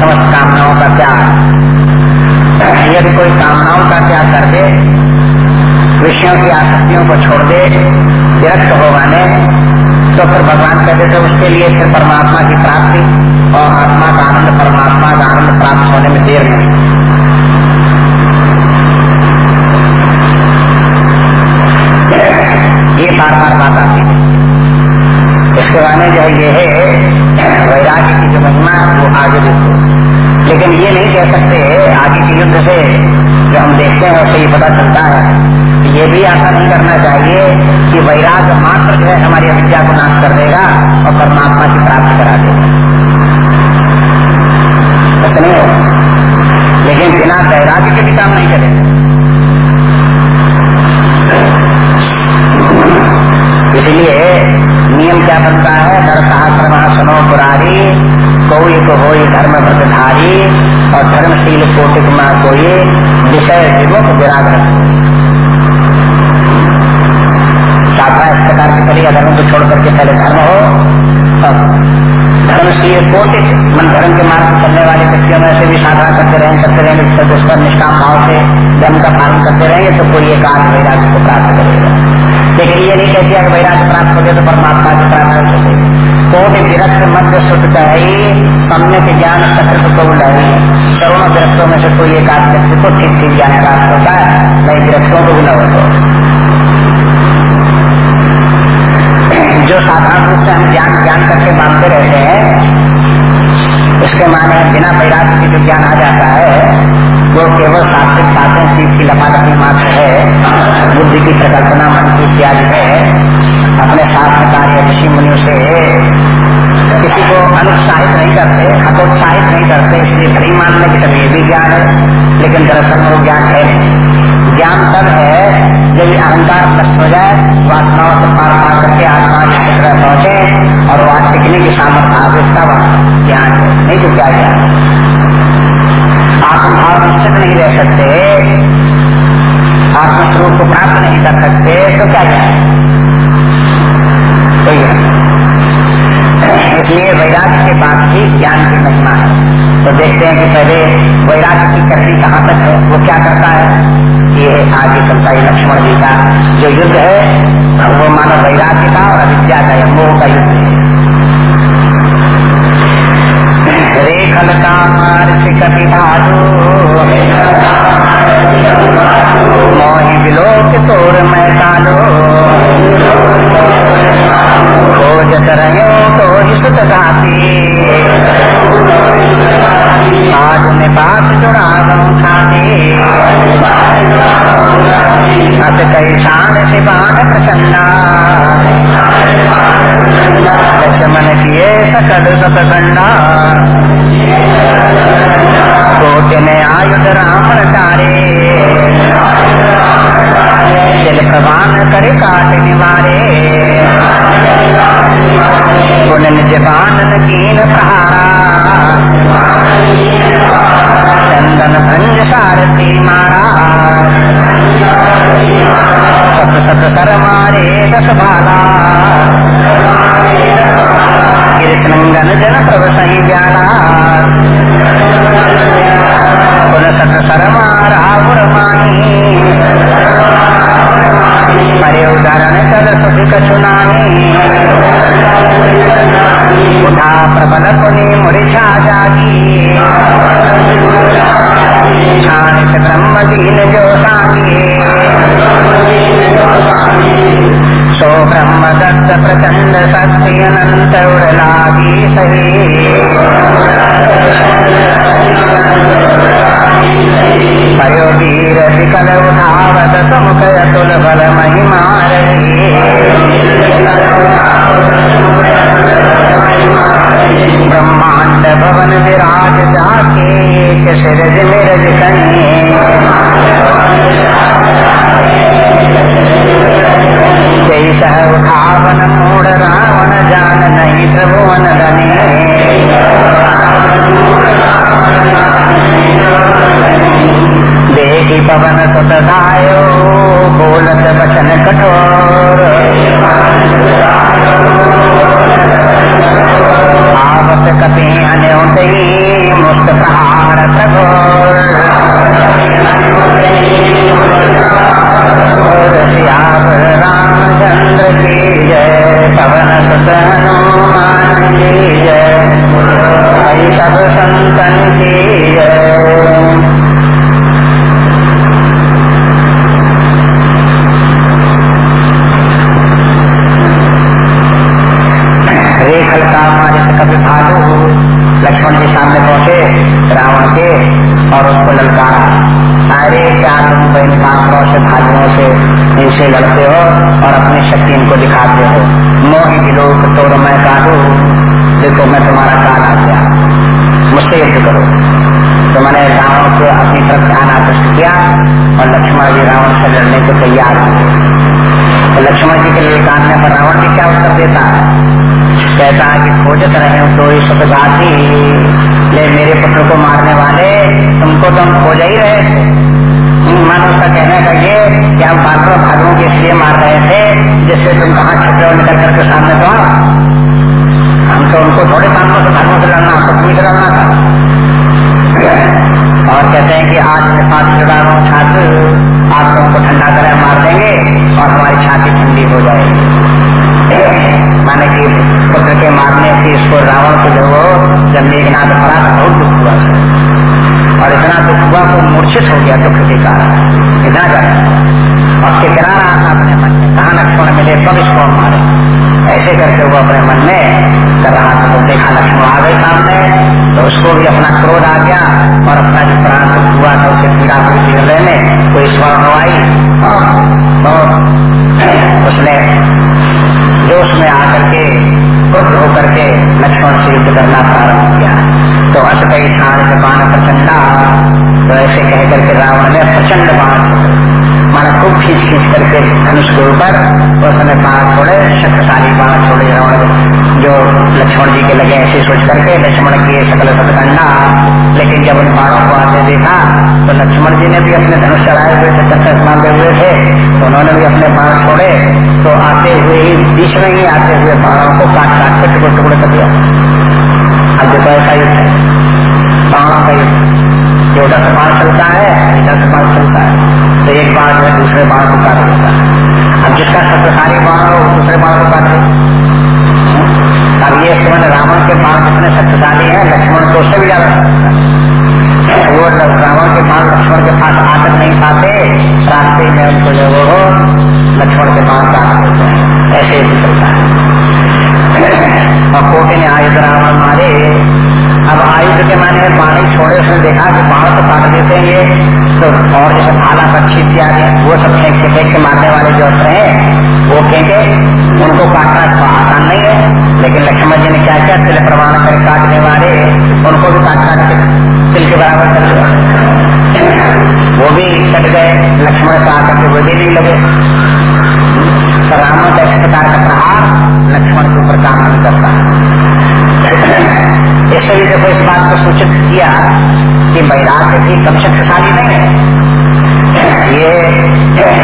समस्त कामनाओं का त्याग। यदि कोई कामनाओं का त्याग कर दे, विषयों की आसक्तियों को छोड़ दे व्यक्त होगा माने तो फिर भगवान कहते थे, उसके लिए फिर परमात्मा की प्राप्ति और आत्मा का आनंद, परमात्मा का आनंद प्राप्त होने में देर नहीं। ये बार बार बात आती है। इसके बारे में जो ये है, वैराग्य की जो महिमा, वो आगे देखो लेकिन ये नहीं कह सकते आगे के युद्ध से जो हम देखते हैं उससे ये पता चलता है ये भी ऐसा नहीं करना चाहिए कि वैराग मात्र जो है हमारी अविद्या को नाश कर देगा और परमात्मा की प्राप्ति करा देगा। नहीं लेकिन बिना वैराग्य के भी काम नहीं करेगा इसलिए नियम क्या बनता है? धर शास्त्र सुनो पुरारी। कोई को हो धर्म व्रतधारी और धर्मशील कोटिक माँ कोई विषय विमुख विराग साधना इस प्रकार की करेगा धर्म को छोड़ करके पहले धर्म हो, तब धर्म की कोटि मन धर्म के मार्ग चलने वाले व्यक्तियों में से भी साधना करते रहेंगे करते रहेंगे उस पर निष्काम भाव से धर्म का पालन करते रहेंगे तो कोई एक आध वैराग्य को प्राप्त करेगा। लेकिन ये नहीं कहती कि वैराग्य प्राप्त हो गया तो परमात्मा की सके कोटि विरक्त मध्य शुद्ध कही सम्यक ज्ञान सकृत को लही करोड़ों विरक्तों में से कोई एक आध व्यक्ति को ठीक ठीक ज्ञान प्राप्त होता है नहीं विरक्तों को भी न जो साधारण रूप से हम ज्ञान ज्ञान करके मानते रहते हैं, उसके माने बिना वैराग्य के जो ज्ञान आ जाता है, वो केवल सात्विक बातें चीज़ की लपाटपी मात्र है, बुद्धि की प्रकल्पना मन की इत्यादि है। अपने शास्त्र कार्य ऋषि मुनियों से किसी को अनुत्साहित नहीं करते, हतोत्साहित नहीं करते, इसलिए भरी मानने की तभी भी ज्ञान है, लेकिन दरअसल वो ज्ञान है नहीं। ज्ञान तब है जब अहंकार नष्ट हो जाए, वासनाओं से पार पा करके आत्मा की तरह पहुँचे और वहाँ टिकने की सामर्थ्य आगे तब ज्ञान है। नहीं तो क्या ज्ञान आत्मभाव निश्चित नहीं रह सकते, आत्मस्वरूप को प्राप्त नहीं कर सकते तो क्या ज्ञान कोई इसलिए वैराग्य के बाद ही ज्ञान की महिमा है। तो देखते हैं कि पहले वैराग्य की करनी कहाँ तक है, वो क्या करता है? ये आगे चलता है लक्ष्मण जी का जो युद्ध है, वो मानो वैराग्य का और अविद्या का मोह का युद्ध है। रेखल का मोहि विलोक तोर मैं कालो। खोजत रहे तो सुत घाती आज बात जुड़ा कई शान से बाण प्रचंडा मन किए सकल सतगंडा कोटिन आयुध रावण तारे। जल प्रवान करे काट निवारे। गुण निज बानन कीन प्रचंड शक्ति अनंत उड़लागी सही भयो वीर विकल उठावत समुख अतुल बल महिमा ब्रह्मांड भवन विराज जाके सिरज मिरज जय उठावन श्री प्रभु अनदानी देखी पवन सुतदायो बोलत वचन कठोर। आवत कपी अन्योटी मुक्त प्रहार प्रभोर श्याव रामचंद्र की जय पवन सुत सब संतन की रेखल का मारित कभी भालू लक्ष्मण जी सामने पहुँचे रावण के और उसको ललकारा अरे क्या तुम बहन बांकड़ों से भालुओं से इनसे लड़ते हो और अपनी शक्ति इनको दिखाते हो मोही दिलोक तोड़ मैं काटू देखो मैं तुम्हारा काल आ गया मुझसे युद्ध करो तो मैंने रावण को अपनी तरफ़ ध्यान आकृष्ट किया और लक्ष्मण जी रावण से लड़ने को तैयार हुए तो लक्ष्मण जी के पर रावण जी क्या उत्तर देता? है कहता है कि खोजत रहे तो सतगाती ले मेरे पुत्र को मारने वाले, तुमको तो हम खोज ही रहे थे। मानो उसका कहने का ये कि हम पात्रों भागों के इसलिए मार रहे थे, जिससे तुम कहाँ छुपे हो, निकल करके सामने तो आओ। हम तो उनको थोड़े पात्रों से भागों से लड़ना तो तुम्हें लड़ना था। और कहते हैं कि आज मैं पात्र चढ़ा रहा हूँ छात्र आप तो उनको ठंडा करे, मार देंगे। और हमारी छाती ठंडी हो जाएगी। माने कि पुत्र के मारने से इसको रावण को जो वो जब मेघनाथ पड़ा तो बहुत दुख हुआ और इतना दुख हुआ वो मूर्छित हो गया दुख के कारण। इतना ज़्यादा। और कितना रहा था अपने मन में कहा लक्ष्मण मिले तब इसको मारे। ऐसे करके वो अपने मन में कर रहा था। तो देखा लक्ष्मण आ गए सामने। तो उसको भी अपना क्रोध आ गया और अपना जो प्राण हुआ था, उसे पीड़ा हुई हृदय में, कोई स्वर हवाई और उसने जोश में आकर के, क्रुद्ध होकर के लक्ष्मण से युद्ध करना प्रारंभ किया। तो अस कई छाण बाण प्रचंडा तो ऐसे कहकर करके रावण ने प्रचंड बाण माना खूब खींच खींच करके धनुष के ऊपर तो उसने बाण छोड़े शक्तिशाली बाण छोड़े रावण जो लक्ष्मण जी के लगे ऐसे सोच करके लक्ष्मण की सकल सतकंडा लेकिन जब उन बाणों को आते देखा तो लक्ष्मण जी ने भी अपने धनुष चढ़ाए हुए थे चक्कर मांगे हुए थे तो उन्होंने भी अपने बाण छोड़े। तो आते हुए ही, बीच में ही आते हुए बाणों को काट काट कर टुकड़े टुकड़े कर दिया। अब देखो ऐसा युद्ध है। बाणों का युद्ध। जो दस बाण चलता है दस बाण चलता है तो एक बाण जो है दूसरे बाण को काट देता है। अब जिसका शक्तिशाली बाण हो दूसरे बाण को काट दे। अब ये समझ रावण के बाण जितने शक्तिशाली है, लक्ष्मण को उससे भी ज़्यादा वो रावण के बाण लक्ष्मण के पास आकर नहीं पाते रास्ते में उनको जो वो लक्ष्मण के पास प्राप्त होते हैं। ऐसे ही चलता है। और कोटे ने आयुध रावण मारे अब आयुध के माने पानी छोड़े उसने देखा कि बाढ़ तो काट देते हैं ये तो और जैसे भाला पक्षी इत्यादि, वो सब फेंक के फेंक के मारने वाले जो अस्त्र हैं, वो फेंके, उनको काटना तो आसान नहीं है, लेकिन लक्ष्मण जी ने क्या किया? तिल प्रमाण कर काटने वाले, उनको भी काट काट के तिल के बराबर कर दिया। वो भी कट गए, लक्ष्मण से आकर के वो भी नहीं लगे रावण का इस प्रकार का प्रहार लक्ष्मण के ऊपर काम नहीं करता। इसलिए देखो इस बात को सूचित किया कि वैराग्य भी कम शक्तिशाली नहीं है। ये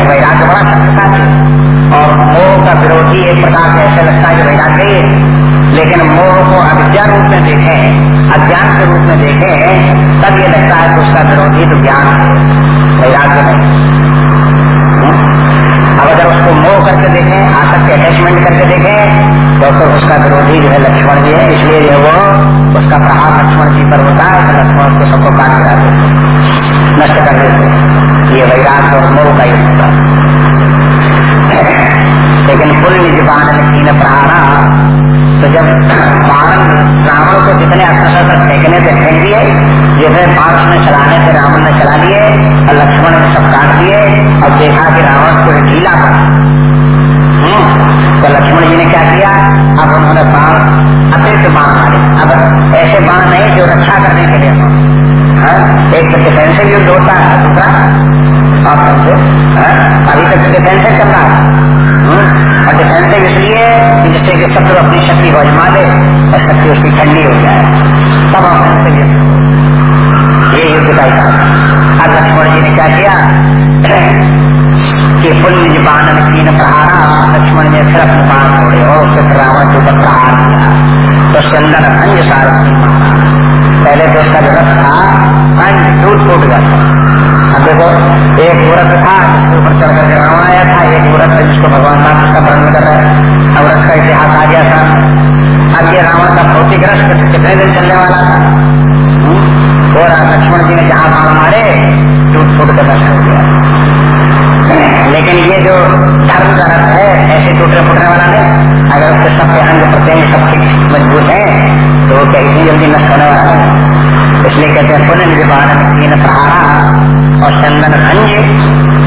वैराग्य बड़ा शक्तिशाली और मोह का विरोधी एक प्रकार से ऐसा लगता है कि वैराग्य ही लेकिन मोह को अविद्या रूप में देखें, अज्ञान के रूप में देखें, तब ये लगता है कि उसका विरोधी तो ज्ञान वैराग्य नहीं अब अगर उसको मोह करके देखें, आसक्त अटैचमेंट करके देखें तो उसका विरोधी जो है लक्ष्मण जी है, इसलिए जो वो उसका प्रहार लक्ष्मण जी पर होता है तो लक्ष्मण उसको सबको काट करा देते नष्ट कर देते ये वैराग और मोह का युद्ध होता लेकिन कुल निज बाण तीन प्रहारा तो जब बाण रावण को जितने अस्त्र तक फेंकने से फेंक दिए जितने बाण उसने चलाने से रावण ने चला लिए, और लक्ष्मण ने सब काट दिए, और देखा कि रावण को ढीला पड़ा। तो लक्ष्मण जी ने क्या किया? अब उन्होंने बाण, अतिरिक्त बाण मारे। अब ऐसे बाण नहीं जो रक्षा करने के लिए हाँ? एक तो डिफेंसिव युद्ध होता है दूसरा? समझो अभी तक डिफेंसिव चल रहा है। और डिफेंसिव इसलिए जिससे कि शत्रु अपनी शक्ति को अजमा दे, और शक्ति उसकी ठंडी हो जाए। तब ऑफेंसिव युद्ध ये युद्ध का ही अब लक्ष्मण जी ने क्या किया? कि पुण्य बानन तीन प्रहारा लक्ष्मण ने फिर अपने छोड़े और फिर रावण के ऊपर प्रहार किया। तो चंदन अंज सारथी मारा। पहले तो उसका रथ था अंज टूट टूट गया अब देखो, एक व्रत था जिसके ऊपर चढ़ करके रावण आया था, एक व्रत था जिसको भगवान राम उसका वर्णन कर रहा है। अब रथ का इतिहास आ गया था। अब ये रावण का भौतिक रथ कितने दिन चलने वाला था? वो लक्ष्मण जी ने जहाँ बाण मारे टूट फूट कर हो गया। लेकिन ये जो धर्म का रथ है, ऐसे टूटने फूटने वाला नहीं। अगर उसके सबके अंग प्रत्यंग सब ठीक, मज़बूत है तो क्या इतनी जल्दी नष्ट होने वाला है इसलिए कहते हैं, पुण्य निज बाण प्रहारा। और चंदन अंज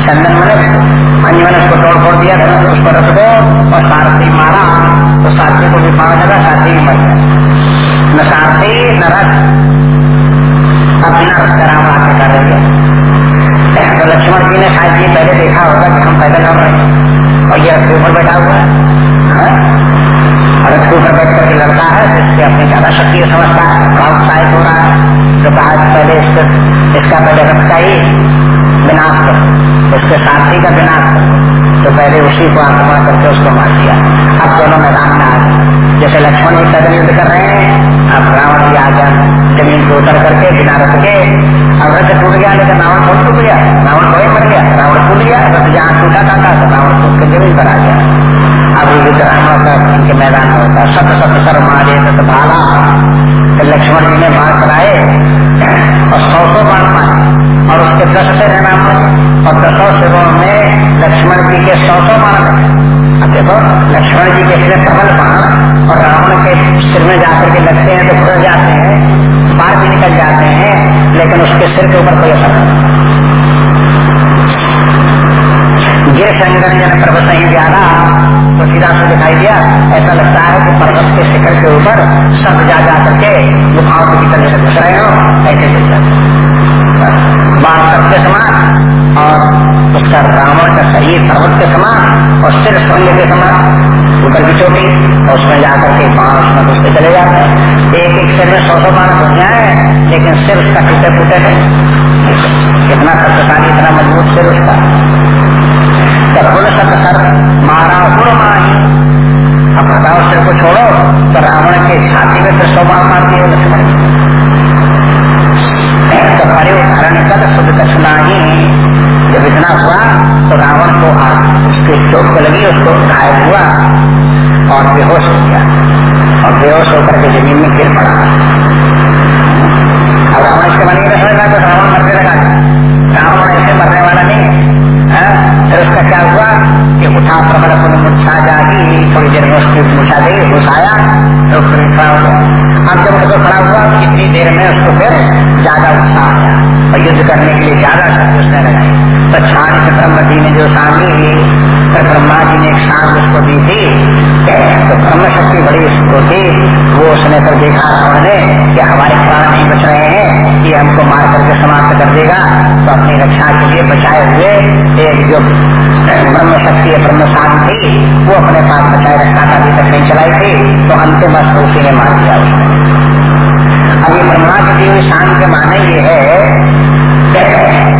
चंदन मन अंजन उसको तोड़ फोड़ दिया था, उसको रख दो, और सारथी मारा तो सारथी को भी मारा लगा सारथी भी मर गया न सारथी, न रथ। अब बिना रथ का राम आके कर है तो लक्ष्मण जी ने शायद ये पहले देखा होगा कि हम पैदल लड़ रहे और ये रथ ऊपर बैठा हुआ है? रथ के ऊपर बैठ करके लड़ता है तो इससे अपनी ज़्यादा शक्ति समझता है बड़ा उत्साहित हो रहा है तो कहा पहले इसका इसका पहले रथ का ही विनाश करो उसके साथी का विनाश तो पहले उसी को आक्रमण करके उसको मार दिया अब दोनों मैदान में आ गए जैसे लक्ष्मण भी पैदल युद्ध कर रहे हैं अब रावण भी आ ज़मीन को उतर करके बिना रथ के अब रथ टूट गया लेकिन रावण कौन टूट गया? रावण कोई मर गया। रावण टूट गया रथ जहाँ टूटा था, तो रावण टूट के ज़मीन पर आ गया। अब युद्ध रावण का इनके मैदान में होता सत सत सर मारे सत भाला। तो लक्ष्मण जी ने बाढ़ कराए और सौ सौ बाढ़ मारे। और उसके दस से रहना और दसों सिरों में लक्ष्मण जी के सौ सौ बाण अब देखो लक्ष्मण जी के सिर प्रबल बाण और रावण के सिर में जाकर के लगते हैं तो खुल जाते हैं। बाढ़ भी निकल जाते हैं, लेकिन उसके सिर के ऊपर कोई असर नहीं। ये संगठन प्रभु सही ज़्यादा तो सीधा से दिखाई दिया, ऐसा लगता है कि पर्वत के शिखर के ऊपर सब जा जा करके गुफाओं के भीतर जैसे घुस रहे हो, ऐसे जाते बाण सबके समान, और उसका रावण का शरीर पर्वत के समान, और सिर स्वर्ग के समान। ऊपर की चोटी और उसमें जाकर के बाण उसमें घुसते चले जाते हैं। एक एक सिर में सौ सौ बाण घुस जाए लेकिन सिर उसका टूटे फूटे थे कितना शक्तिशाली, इतना मज़बूत सिर उसका। सत सर मारा गुण माही। अब बताओ सिर को छोड़ो तो रावण के छाती में फिर सौ बाण मार दिए लक्ष्मण तो हरे उदाहरण कद खुद कछुना ही जब इतना हुआ तो रावण को उसके चोट लगी, उसको घायल हुआ। और बेहोश हो गया। और बेहोश होकर के ज़मीन में गिर पड़ा। अब रावण इसके मन में समझ तो रावण मरने लगा। रावण ऐसे मरने वाला नहीं है हाँ? फिर उसका क्या हुआ कि उठा प्रबल पुन मुच्छा जागी, थोड़ी देर में उसकी मुछा दे घुसाया तो फिर खड़ा हो गया अब जब उसको खड़ा हुआ कितनी देर में उसको फिर ज़्यादा उत्साह आया। और युद्ध करने के लिए ज़्यादा शक्ति उसने लगाई। तो छान से ब्रह्म जी ने जो सांगी तो ब्रह्मा जी ने एक सांग उसको दी थी तो शक्ति बड़ी उसको थी वो उसने फिर देखा रावण ने कि हमारे प्राण नहीं बच रहे हैं कि हमको मार करके समाप्त कर देगा। तो अपनी रक्षा के लिए बचाए हुए एक जो ब्रह्म शक्ति है ब्रह्म शान थी, वो अपने पास बचाए रखा था, अभी तक नहीं चलाई थी तो अंतिम वस्तु उसी ने मार दिया अभी ब्रह्मा की दी हुई के माने ये है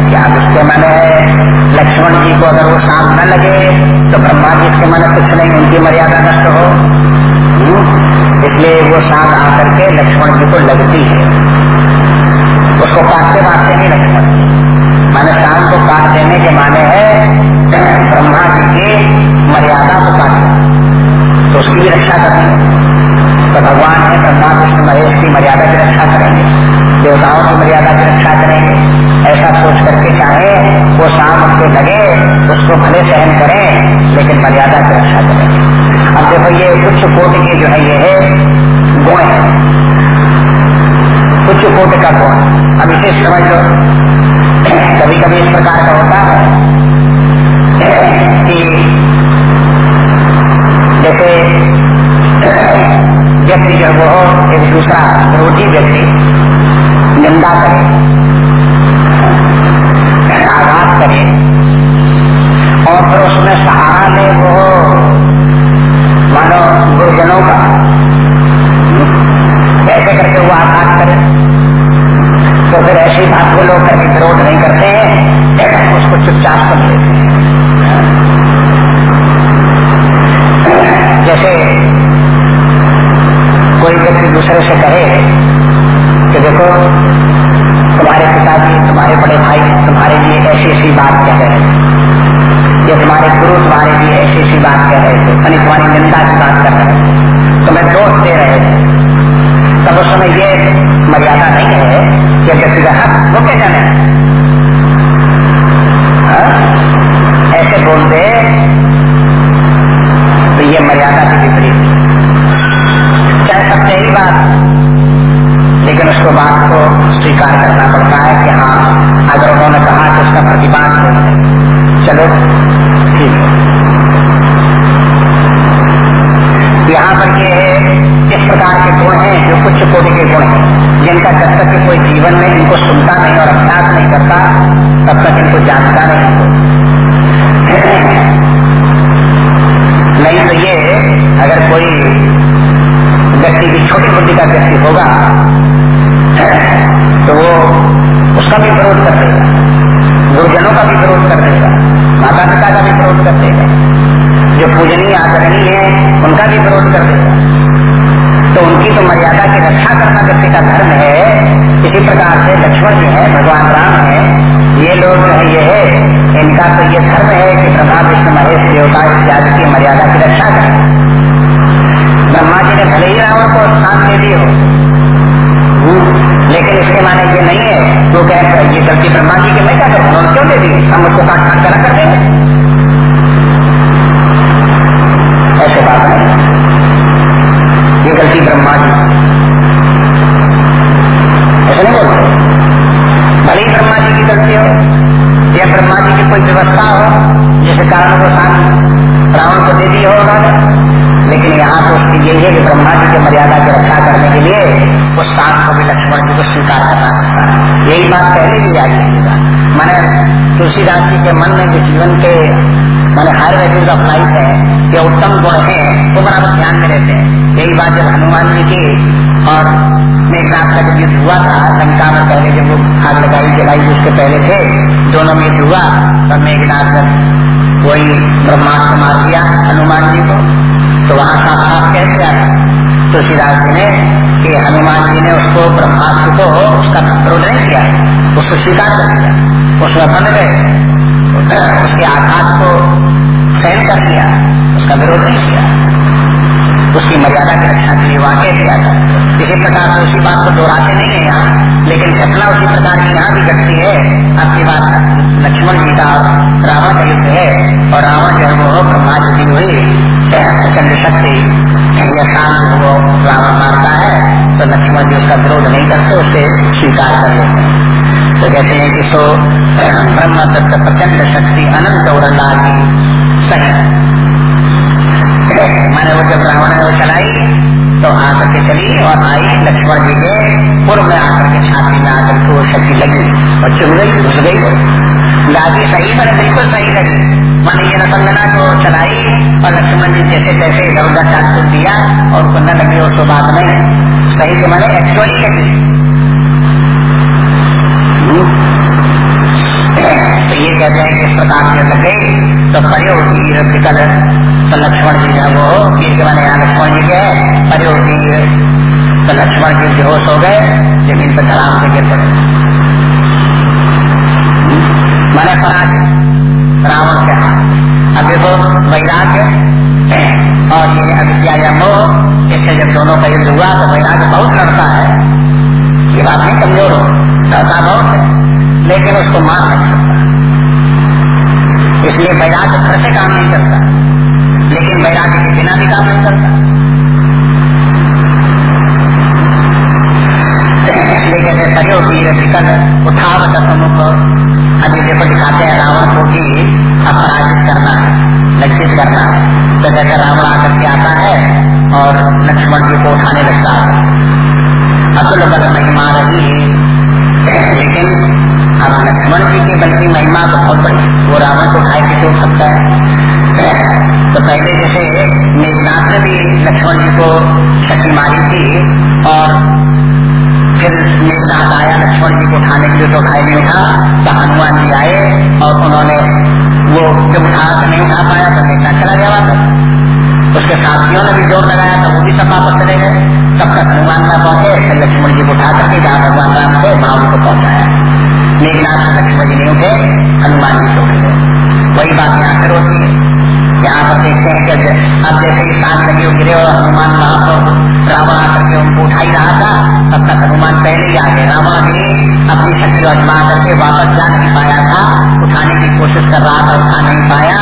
कि अब इसके माने लक्ष्मण जी को अगर वो शाम न लगे तो ब्रह्मा जी इसके माने कुछ नहीं, उनकी मर्यादा नष्ट हो। हम्म? इसलिए वो शाम आकर के लक्ष्मण जी को लगती है। उसको काटते बांटते नहीं लक्ष्मण माने शाम को काट देने के माने है, ब्रह्मा जी की मर्यादा को काटे तो उसकी भी रक्षा करनी तो भगवान है ब्रह्मा कृष्ण महेश की मर्यादा की रक्षा करेंगे। देवताओं की मर्यादा की रक्षा करेंगे। ऐसा सोच करके चाहे वो शाम उसके लगे, उसको भले सहन करें, लेकिन मर्यादा की रक्षा करेंगे अब देखो ये उच्च कोट के जो है, ये है गुण है। उच्च कोट का गुण। अब इसे समझ। लो कभी कभी इस प्रकार का होता है कि जैसे व्यक्ति जो वो एक दूसरा विरोधी व्यक्ति निंदा करे। व्यक्ति दूसरे से कहे कि देखो, तुम्हारे पिताजी, तुम्हारे बड़े भाई तुम्हारे लिए ऐसी ऐसी बात कह रहे थे तुम्हारे गुरु तुम्हारे लिए ऐसी ऐसी बात कह रहे थे यानी तुम्हारी निंदा की बात कर रहे थे तुम्हें दोष दे रहे थे तब उस समय ये मर्यादा नहीं है कि व्यक्ति का हक रुके जाने। हाँ? ऐसे बोलते तो ये मर्यादा की विपरीत सकते ही बात, लेकिन उसको बात को स्वीकार करना पड़ता है कि हाँ अगर उन्होंने कहा तो उसका प्रतिपाद हो, चलो, ठीक है। यहाँ पर ये इस प्रकार के गुण हैं जो कुछ कोटि के गुण हैं। जिनका जब तक कोई जीवन में इनको सुनता नहीं और अभ्यास नहीं करता, तब तक इनको जानता नहीं नहीं तो ये, अगर कोई व्यक्ति की छोटी बुद्धि का व्यक्ति होगा तो वो उसका भी विरोध कर देगा, गुरुजनों का भी विरोध कर देगा माता पिता का भी विरोध कर देगा, जो पूजनीय आदरणीय है, उनका भी विरोध कर देगा। तो उनकी तो मर्यादा की रक्षा करना व्यक्ति का धर्म है, इसी प्रकार से लक्ष्मण जी है, भगवान राम है, ये लोग जो है, ये है, इनका तो ये धर्म है कि ब्रह्मा विष्णु, महेश, देवता, इत्यादि की मर्यादा की रक्षा करें। ब्रह्मा जी ने भले ही रावण को स्थान दे दिए हो लेकिन इसके माने ये नहीं है तो कह ये गलती ब्रह्मा जी की मैं क्या करूँ उन्होंने क्यों दे दी? हम उसको काट काट करा कर देंगे। ऐसे बात नहीं ये गलती ब्रह्मा जी ऐसा नहीं बोलते भले ही ब्रह्मा जी की गलती हो, या ब्रह्मा जी की कोई व्यवस्था हो जिस कारण वो शांत रावण को दे दी हो उन्होंने लेकिन यहाँ तो उसकी यही है कि ब्रह्मा जी की मर्यादा की रक्षा करने के लिए उस शांत को भी लक्ष्मण जी को स्वीकार करना पड़ता है। यही बात पहले भी याद रखिएगा। मैंने तुलसीदास जी के मन में जो जीवन के, मैंने हर वैल्यूज़ ऑफ़ लाइफ है, ये उत्तम गुण है, वो बराबर ध्यान में रहते हैं। यही बात जब हनुमान जी की और मेघनाथ का जब युद्ध हुआ था, लंका में पहले जब वो आग लगाई, जलाई उसके पहले थे, दोनों में युद्ध हुआ, तब मेघनाथ वही ब्रह्मास्त्र मार दिया हनुमान जी को। तो वहाँ कह दिया था तुलसीदास जी ने कि हनुमान जी ने उसको ब्रह्मास्त्र को उसका विरोध नहीं किया, उसको स्वीकार कर दिया उसमें बन गए। उसके आघात को सहन कर दिया उसका विरोध नहीं किया। उसकी मर्यादा की रक्षा के लिए वाकई किया था। इसी प्रकार से उसी बात को दोहराते नहीं है यहाँ, लेकिन घटना उसी प्रकार की यहाँ भी घटती है। आपकी बात लक्ष्मण जी का रावण का युद्ध है और रावण जो है वो ब्रह्मा जी हुई प्रचंड शक्ति शांत वो रावण मारता है तो लक्ष्मण जी उसका विरोध नहीं करते, उसे स्वीकार कर लेते हैं। तो कहते हैं कि सो ब्रह्म तत्व प्रचंड शक्ति अनंत और मैंने वो जब रावण ने वो चलाई तो आकर के चली और आई लक्ष्मण जी के पूर्व में आकर के छाती में आकर के वो शक्ति लगी और चुन गई, घुस गई। लागी सही मैंने बिल्कुल सही लगी मैंने ये नतंगना को चलाई, और लक्ष्मण जी जैसे तैसे इधर उधर चाट दिया, और उनको न लगी उसको बात नहीं। सही तो मैंने एक्चुअली लगी हम्म। तो ये कहते हैं कि इस प्रकार से लगे तो खड़े होती कल तो लक्ष्मण जी जो वो वीर के माने यहाँ लक्ष्मण जी के परियोगी तो लक्ष्मण जी बेहोश हो गए, ज़मीन पर धड़ाम से गिर पड़े। मैंने पराज रावण के हाथ अब देखो वैराग्य और ये अविद्या या मोह, इससे जब दोनों का युद्ध हुआ तो वैराग्य बहुत लड़ता है। ये बात नहीं कमज़ोर हो, लड़ता बहुत है, लेकिन उसको मार नहीं सकता। इसलिए वैराग्य घर से काम नहीं करता। लेकिन वैराग्य के बिना भी काम नहीं करता। लेकिन करो वीर विकल उठाव अभी देखो दिखाते हैं रावण को भी अपराजित करना है, लक्षित करना है। तो जैसे रावण आकर के आता है और लक्ष्मण जी को उठाने लगता है अतुल बल महिमा रही लेकिन अब लक्ष्मण जी की बल्कि महिमा तो बहुत बड़ी वो रावण को उठाए के उठ सकता है? तो पहले जैसे मेघनाथ ने भी लक्ष्मण जी को शक्ति मारी थी और फिर मेघनाथ आया लक्ष्मण जी को उठाने के लिए तो उठाए नहीं उठा तो हनुमान जी आए, और उन्होंने वो जब उठा तो नहीं उठा पाया तो मेघनाथ चला गया वापस। उसके साथियों ने भी ज़ोर लगाया तो वो भी सफ़ा पर चले गए। तब तक हनुमान ना पहुँचे, फिर लक्ष्मण जी को उठा करके जहाँ भगवान राम थे, वहाँ उनको पहुँचाया। मेघनाथ लक्ष्मण जी नहीं उठे, हनुमान जी तो उठे। वही बात यहाँ फिर होती है। यहाँ पर देखते हैं कि अब जैसे ही सांस लगे गिरे और हनुमान वहाँ पर रावण आकर के उनको उठा ही रहा था, तब तक हनुमान पहले ही आ गए। रावण ने अपनी शक्ति अजमा करके वापस जा नहीं पाया था, उठाने की कोशिश कर रहा था, उठा नहीं पाया।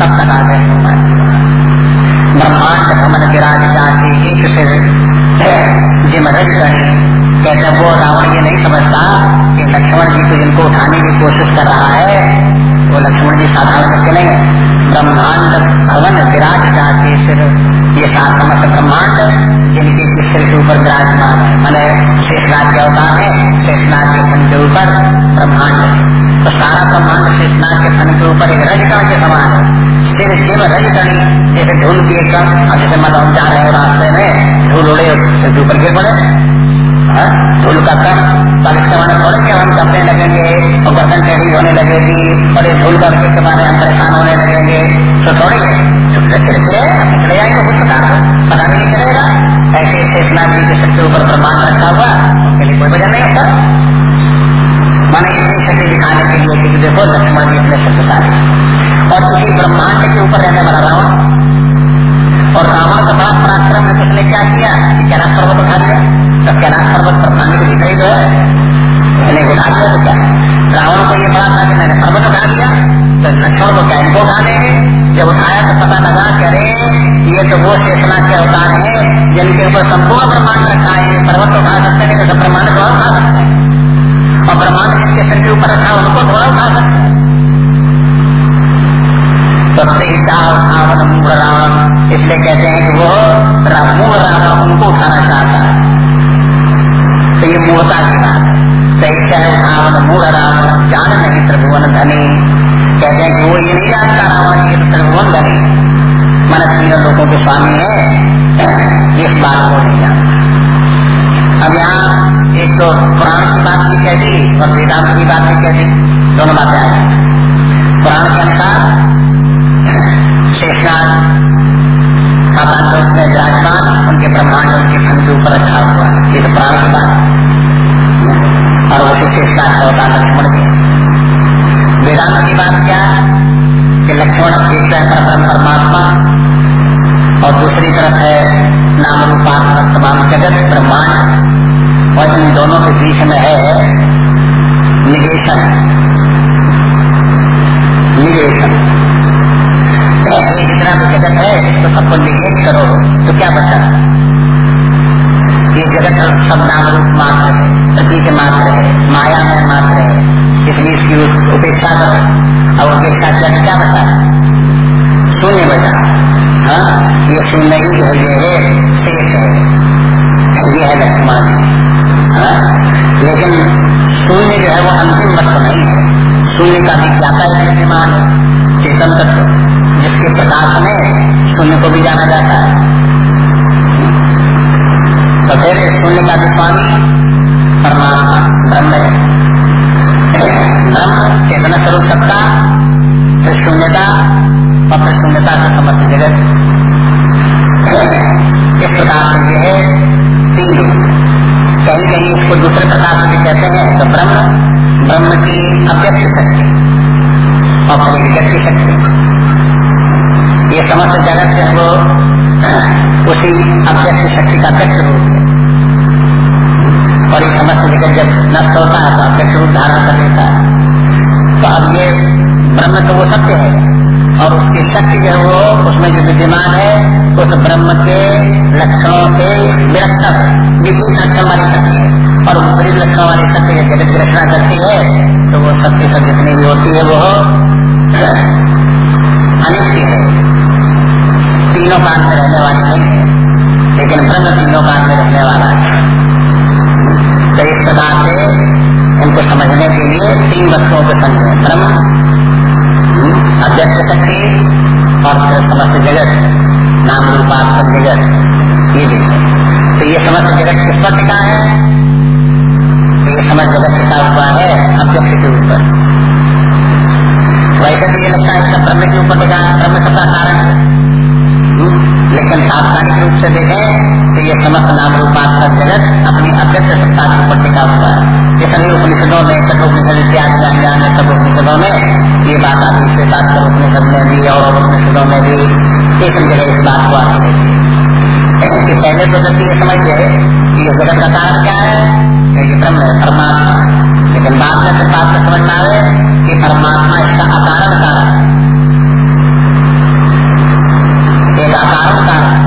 तब तक आ गए हनुमान ब्रह्मांड भ्रमण विराज जाके एक से जिम रज करे कहते वो रावण ये नहीं समझता कि लक्ष्मण जी को जिनको उठाने की कोशिश कर रहा है। वो लक्ष्मण जी साधारण करके नहीं ब्रह्मांड भवन विराज जाके सिर्फ़ ये सात समस्त ब्रह्मांड जिनके सिर के ऊपर विराजमान है। मैंने शेषनाथ के अवतार है शेषनाथ के फन के ऊपर ब्रह्मांड है। तो सारा ब्रह्मांड शेषनाथ के फन के ऊपर एक रजकण के समान है। सिर जीव रजकणी जैसे धूल की एक जैसे मतलब जा रहे हो रास्ते में, धूल उड़े ऊपर गिर पड़े। हाँ? धूल का कण तब इसके माने थोड़े के हम करने लगेंगे, और बर्तन टेढ़ी होने लगेगी, और धूल करके के माने हम परेशान होने लगेंगे। तो थोड़ी फिर से चले जाएँगे कुछ प्रकार पता नहीं चलेगा ऐसे शेषनाथ जी के सबके ऊपर प्रमाण रखा हुआ उसके लिए कोई वजह नहीं होता माने शक्ति दिखाने के लिए कि देखो लक्ष्मण जी इतने शक्तिशाली और किसी ब्रह्मांड के ऊपर रहने वाला रावण और रावण का बड़ा पराक्रम है किसने क्या किया कि कैलाश पर्वत उठा दिया तो कैलाश पर्वत पर पानी को दिख रही तो है मैंने उठा दिया तो क्या? रावण को ये पता था कि मैंने पर्वत उठा दिया तो लक्ष्मण को क्या इनको उठा लेंगे जब उठाया तो पता लगा कि अरे, ये तो वो शेषना के अवतार है, जिनके ऊपर संपूर्ण ब्रह्मांड रखा है। पर्वत उठा सकते हैं तो ब्रह्मांड को उठा सकते हैं। और ब्रह्मांड जिसके सिर के ऊपर रखा, उनको थोड़ा उठा सकते हैं। सबसे उठावन मूल रावण, इसलिए कहते हैं कि वो मूल रावण उनको उठाना चाहता है। तो ये मूर्ता की बात सही चाहे रावण मूढ़ रावण। जान नहीं त्रिभुवन धनी। कहते हैं कि वो ये नहीं जानता रावण तो त्रिभुवन धनी। मन तीनों लोगों के स्वामी है, इस बात को नहीं जानता। अब यहाँ एक तो पुराण की बात भी कह दी और वेदांत की बात भी कह दी, दोनों बातें आ गई। पुराण के अनुसार शेषनाथ में विराजमान, उनके ब्रह्मांड उनके धन के ऊपर रखा हुआ ये तो प्राण की बात और उसी से इसका होता लक्ष्मण के। वेदांत की बात क्या है? कि लक्ष्मण एक तरफ़ परमात्मा और दूसरी तरफ़ है नाम रूपात्मक तमाम जगत, ब्रह्मांड, और इन दोनों के बीच में है निवेशन। निवेशन। जितना भी जगत है तो सबको निवेश करो। तो क्या बचा? ये जगत सब नाम रूप मात्र है, प्रतीक मात्र है, माया में मात्र है। इसलिए इसकी उपेक्षा करो और उपेक्षा किया क्या बता? शून्य बचा हाँ ये शून्य ही जो है, ये शेष है। ये है लक्ष्मण हाँ लेकिन शून्य जो है वो अंतिम वस्तु नहीं है। शून्य का भी एक विद्यमान चेतन तत्व, जिसके प्रकाश में शून्य को भी जाना जाता है। तो फिर शून्य का भी स्वामी परमात्मा, ब्रह्म है। ब्रह्म चेतना स्वरूप सत्ता फिर शून्यता और फिर शून्यता से समस्त जगत। इस प्रकार से जो है तीन रूप कहीं कहीं इसको दूसरे प्रकार से भी कहते हैं तो ब्रह्म ब्रह्म की अव्यक्त शक्ति और फिर जगत की शक्ति। ये समस्त जगत है वो उसी अव्यक्त शक्ति का व्यक्त रूप है। और ये समस्त जगत जब नष्ट होता है तो अध्यक्ष रूप धारण कर लेता है। अब ये ब्रह्म तो वो सत्य है। और उसकी शक्ति जो वो, उसमें जो विद्यमान है, उस ब्रह्म के लक्षणों से विलक्षण विपरीत लक्षण वाली शक्ति है। और विपरीत लक्षण वाली शक्ति जब जगत की रचना करती है तो वो शक्ति सब जितनी भी होती है, वो अनित्य है। तीनों काल में रहने वाली नहीं है, लेकिन ब्रह्म तीनों काल में रहने वाला है। तो इस प्रकार से इनको समझने के लिए तीन वस्तुओं को समझे ब्रह्म अध्यक्ष शक्ति और समस्त जगत, नाम रूपात्मक जगत, ये देखे तो ये समस्त जगत किस पर टिका है? तो ये समस्त जगत टिका हुआ है अध्यक्ष के ऊपर। वैसे तो ये लगता है इसका ब्रह्म के ऊपर टिका, ब्रह्म सबका कारण लेकिन तात्कालिक रूप से देखें ये समस्त नाम रूपात्मक जगत अपनी अव्यक्त सत्ता के ऊपर टिका हुआ है। ये सभी उपनिषदों में, कठोपनिषद इत्यादि ज्ञान में सब उपनिषदों में। ये बात आती है बात सब उपनिषद में भी और उपनिषदों में भी। एक जगह इस बात को आती है। कि पहले तो व्यक्ति ये समझते कि ये जगत का कारण क्या है? ये ब्रह्म है, परमात्मा लेकिन बाद में बात में समझ में आवे कि परमात्मा इसका अकारण कारण है एक अकारण कारण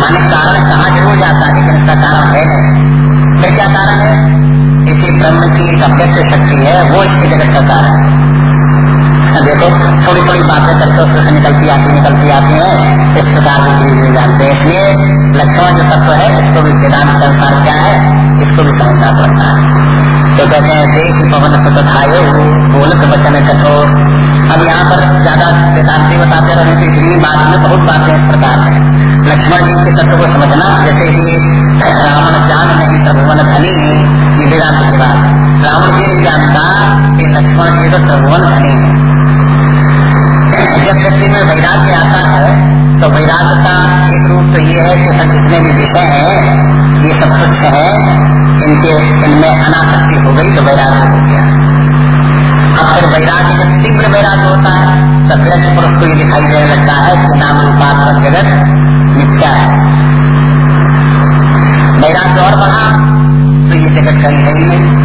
माने कारण कहा ज़रूर जाता है लेकिन इसका कारण है। फिर क्या कारण है? इसी ब्रह्म की अव्यक्त शक्ति है, वो इसके जगत का कारण है। देखो थोड़ी थोड़ी बातें करके उससे निकलती आती निकलती आती है। इस प्रकार की चीज़ जानते। हैं इसलिए लक्ष्मण जो तत्व है, इसको भी वेदांत के अनुसार क्या है, इसको भी समझना पड़ता है। तो कहते हैं देख पवन सतथायो बोलत वचन कठोर अब यहाँ पर ज़्यादा वेदांति बताते रहे तो इतनी बात में बहुत बातें इस प्रकार है लक्ष्मण जी के तत्व को समझना जैसे ही रावण जान नहीं प्रभुवन धनी ये वेदांत की बात रावण जी नहीं जानता कि लक्ष्मण जी तो प्रभुवन धनी है जब व्यक्ति में वैराग्य आता है तो वैराग्य का एक रूप तो ये है कि सब जितने भी विषय है, ये सब कुछ है। इनके इनमें अनासक्ति हो गई तो वैराग्य हो गया। अब फिर वैराग्य जब तीव्र वैराग्य होता है, तब व्यक्ति पुरुष को ये दिखाई देने लगता है कि नाम अनुपात का जगत मिथ्या है। वैराग्य और बढ़ा तो ये जगत कहीं है ही नहीं।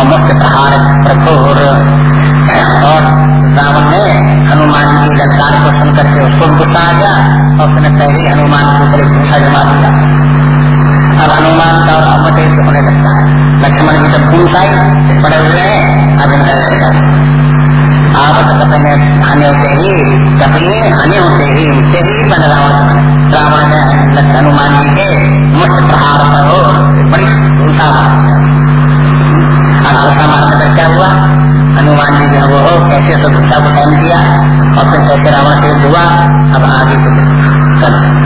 और मुख्य प्रहार प्रखोर और रावण ने हनुमान की ललकार को सुनकर के उसको गुस्सा आ गया और उसने पहले हनुमान के ऊपर पूछा जमा दिया। अब हनुमान का और अमत होने लगता है। लक्ष्मण जी जब पूछ आई पड़े हुए हैं, अब इनका आवत कपने हानि होते ही कपिए हानि होते ही, उनसे ही बन रावण रावण ने हनुमान जी के मुख्य प्रहार पर हो, बड़ी भूषा क्या हुआ हनुमान जी जो वो हो कैसे सब भूसा को टाइम किया और फिर कैसे रावण से हुआ अब आगे कुछ